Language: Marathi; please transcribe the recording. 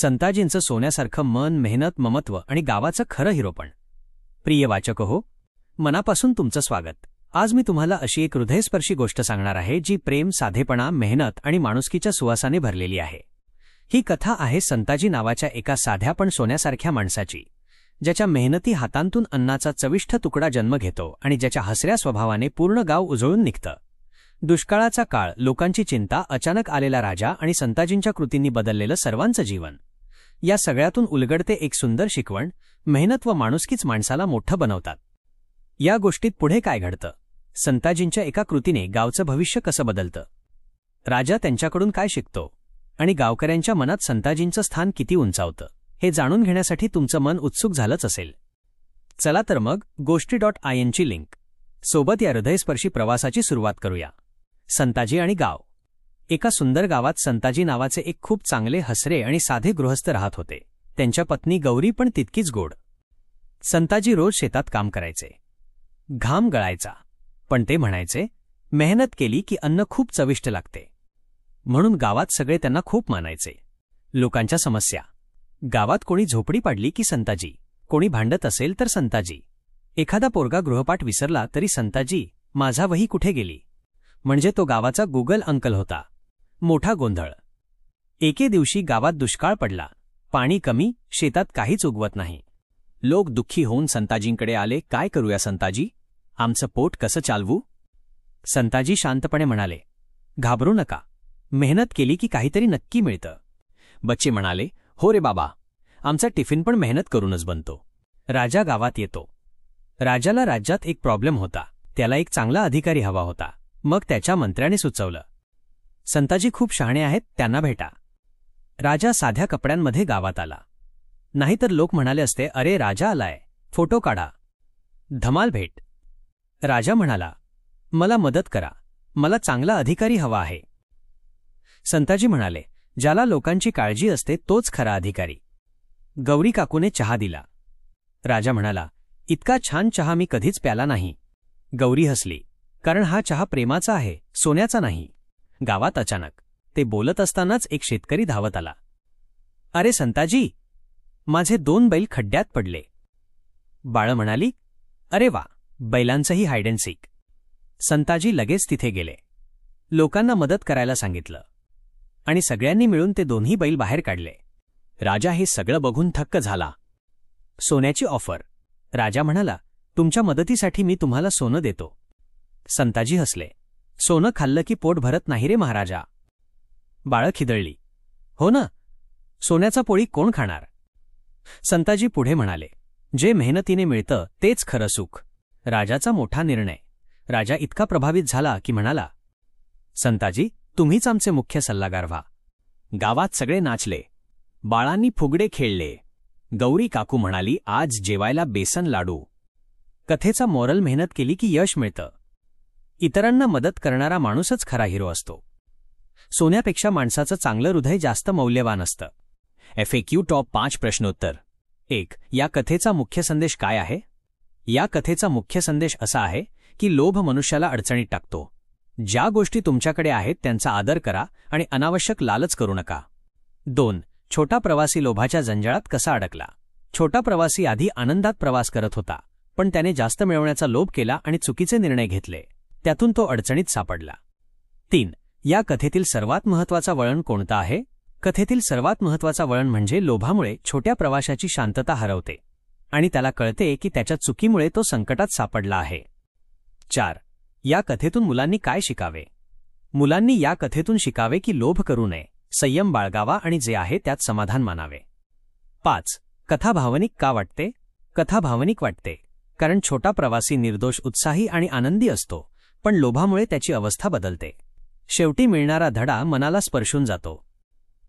संताजींचं सोन्यासारखं मन मेहनत ममत्व आणि गावाचं खरं हिरोपण प्रिय वाचक हो मनापासून तुमचं स्वागत. आज मी तुम्हाला अशी एक हृदयस्पर्शी गोष्ट सांगणार आहे जी प्रेम साधेपणा मेहनत आणि माणुसकीच्या सुवासाने भरलेली आहे. ही कथा आहे संताजी नावाच्या एका साध्या पण सोन्यासारख्या माणसाची ज्याच्या मेहनती हातांतून अन्नाचा चविष्ट तुकडा जन्म घेतो आणि ज्याच्या हसऱ्या स्वभावाने पूर्ण गाव उजळून निघतं. दुष्काळाचा काळ लोकांची चिंता अचानक आलेला राजा आणि संताजींच्या कृतींनी बदललेलं सर्वांचं जीवन. या सगळ्यातून उलगडते एक सुंदर शिकवण मेहनत व माणुसकीच माणसाला मोठं बनवतात. या गोष्टीत पुढे काय घडतं? संताजींच्या एका कृतीने गावचं भविष्य कसं बदलतं? राजा त्यांच्याकडून काय शिकतो? आणि गावकऱ्यांच्या मनात संताजींचं स्थान किती उंचावतं? हे जाणून घेण्यासाठी तुमचं मन उत्सुक झालंच असेल. चला तर मग गोष्टी डॉट आय एनची लिंक. सोबत या हृदयस्पर्शी प्रवासाची सुरुवात करूया. संताजी आणि गाव. एका सुंदर गावात संताजी नावाचे एक खूप चांगले हसरे आणि साधे गृहस्थ राहत होते. त्यांच्या पत्नी गौरी पण तितकीच गोड. संताजी रोज शेतात काम करायचे. घाम गळायचा. पण ते म्हणायचे मेहनत केली की अन्न खूप चविष्ट लागते. म्हणून गावात सगळे त्यांना खूप मानायचे. लोकांच्या समस्या. गावात कोणी झोपडी पाडली की संताजी? कोणी भांडत असेल तर संताजी. एखादा पोरगा गृहपाठ विसरला तरी संताजी माझा वही कुठे गेली? म्हणजे तो गावाचा गुगल अंकल होता. मोठा गोंधळ. एके दिवशी गावात दुष्काळ पडला. पाणी कमी शेतात काहीच उगवत नाही. लोक दुःखी होऊन संताजींकडे आले काय करूया संताजी? आमचं पोट कसं चालवू? संताजी शांतपणे म्हणाले घाबरू नका. मेहनत केली की काहीतरी नक्की मिळतं. बच्चे म्हणाले हो रे बाबा. आमचा टिफिन पण मेहनत करूनच बनतो. राजा गावात येतो. राजाला राज्यात एक प्रॉब्लेम होता. त्याला एक चांगला अधिकारी हवा होता. मग त्याच्या मंत्र्याने सुचवलं संताजी खूप शहाणे आहेत त्यांना भेटा. राजा साध्या कपड्यांमध्ये गावात आला. नाहीतर लोक म्हणाले असते अरे राजा आलाय फोटो काढा. धमाल भेट. राजा म्हणाला मला मदत करा मला चांगला अधिकारी हवा आहे. संताजी म्हणाले ज्याला लोकांची काळजी असते तोच खरा अधिकारी. गौरी काकूने चहा दिला. राजा म्हणाला इतका छान चहा मी कधीच प्याला नाही. गौरी हसली कारण हा चहा प्रेमाचा आहे सोन्याचा नाही. गावात अचानक. ते बोलत असतानाच एक शेतकरी धावत आला. अरे संताजी माझे दोन बैल खड्ड्यात पडले. बाळ म्हणाली अरे वा बैलांचंही हायड अँड सीक संताजी लगेच तिथे गेले. लोकांना मदत करायला सांगितलं. आणि सगळ्यांनी मिळून ते दोन्ही बैल बाहेर काढले. राजा हे सगळं बघून थक्क झाला. सोन्याची ऑफर राजा म्हणाला तुमच्या मदतीसाठी मी तुम्हाला सोनं देतो. संताजी हसले. सोनं खाल्लं की पोट भरत नाही रे महाराजा. बाळं खिदळली. हो ना सोन्याचा पोळी कोण खाणार? संताजी पुढे म्हणाले जे मेहनतीने मिळतं तेच खरं सुख. राजाचा मोठा निर्णय. राजा इतका प्रभावित झाला की म्हणाला संताजी तुम्हीच आमचे मुख्य सल्लागार व्हा. गावात सगळे नाचले. बाळांनी फुगडे खेळले. गौरी काकू म्हणाली आज जेवायला बेसन लाडू. कथेचा मॉरल मेहनत केली की यश मिळतं. इतरांना मदत करणारा माणूसच खरा हिरो असतो. सोन्यापेक्षा माणसाचं चांगलं हृदय जास्त मौल्यवान असतं. एफ ए क्यू टॉप पाच प्रश्नोत्तर. एक या कथेचा मुख्य संदेश काय आहे? या कथेचा मुख्य संदेश असा आहे की लोभ मनुष्याला अडचणीत टाकतो. ज्या गोष्टी तुमच्याकडे आहेत त्यांचा आदर करा आणि अनावश्यक लालच करू नका. दोन छोटा प्रवासी लोभाच्या जंजाळात कसा अडकला? छोटा प्रवासी आधी आनंदात प्रवास करत होता पण त्याने जास्त मिळवण्याचा लोभ केला आणि चुकीचे निर्णय घेतले. त्यातून तो अडचणीत सापडला. तीन या कथेतील सर्वात महत्त्वाचा वळण कोणता आहे? कथेतील सर्वात महत्त्वाचा वळण म्हणजे लोभामुळे छोट्या प्रवाशाची शांतता हरवते आणि त्याला कळते की त्याच्या चुकीमुळे तो संकटात सापडला आहे. चार या कथेतून मुलांनी काय शिकावे? मुलांनी या कथेतून शिकावे की लोभ करू नये संयम बाळगावा आणि जे आहे त्यात समाधान मानावे. पाच कथा भावनिक का वाटते? कथा भावनिक वाटते कारण छोटा प्रवासी निर्दोष उत्साही आणि आनंदी असतो पण लोभामुळे त्याची अवस्था बदलते. शेवटी मिळणारा धडा मनाला स्पर्शून जातो.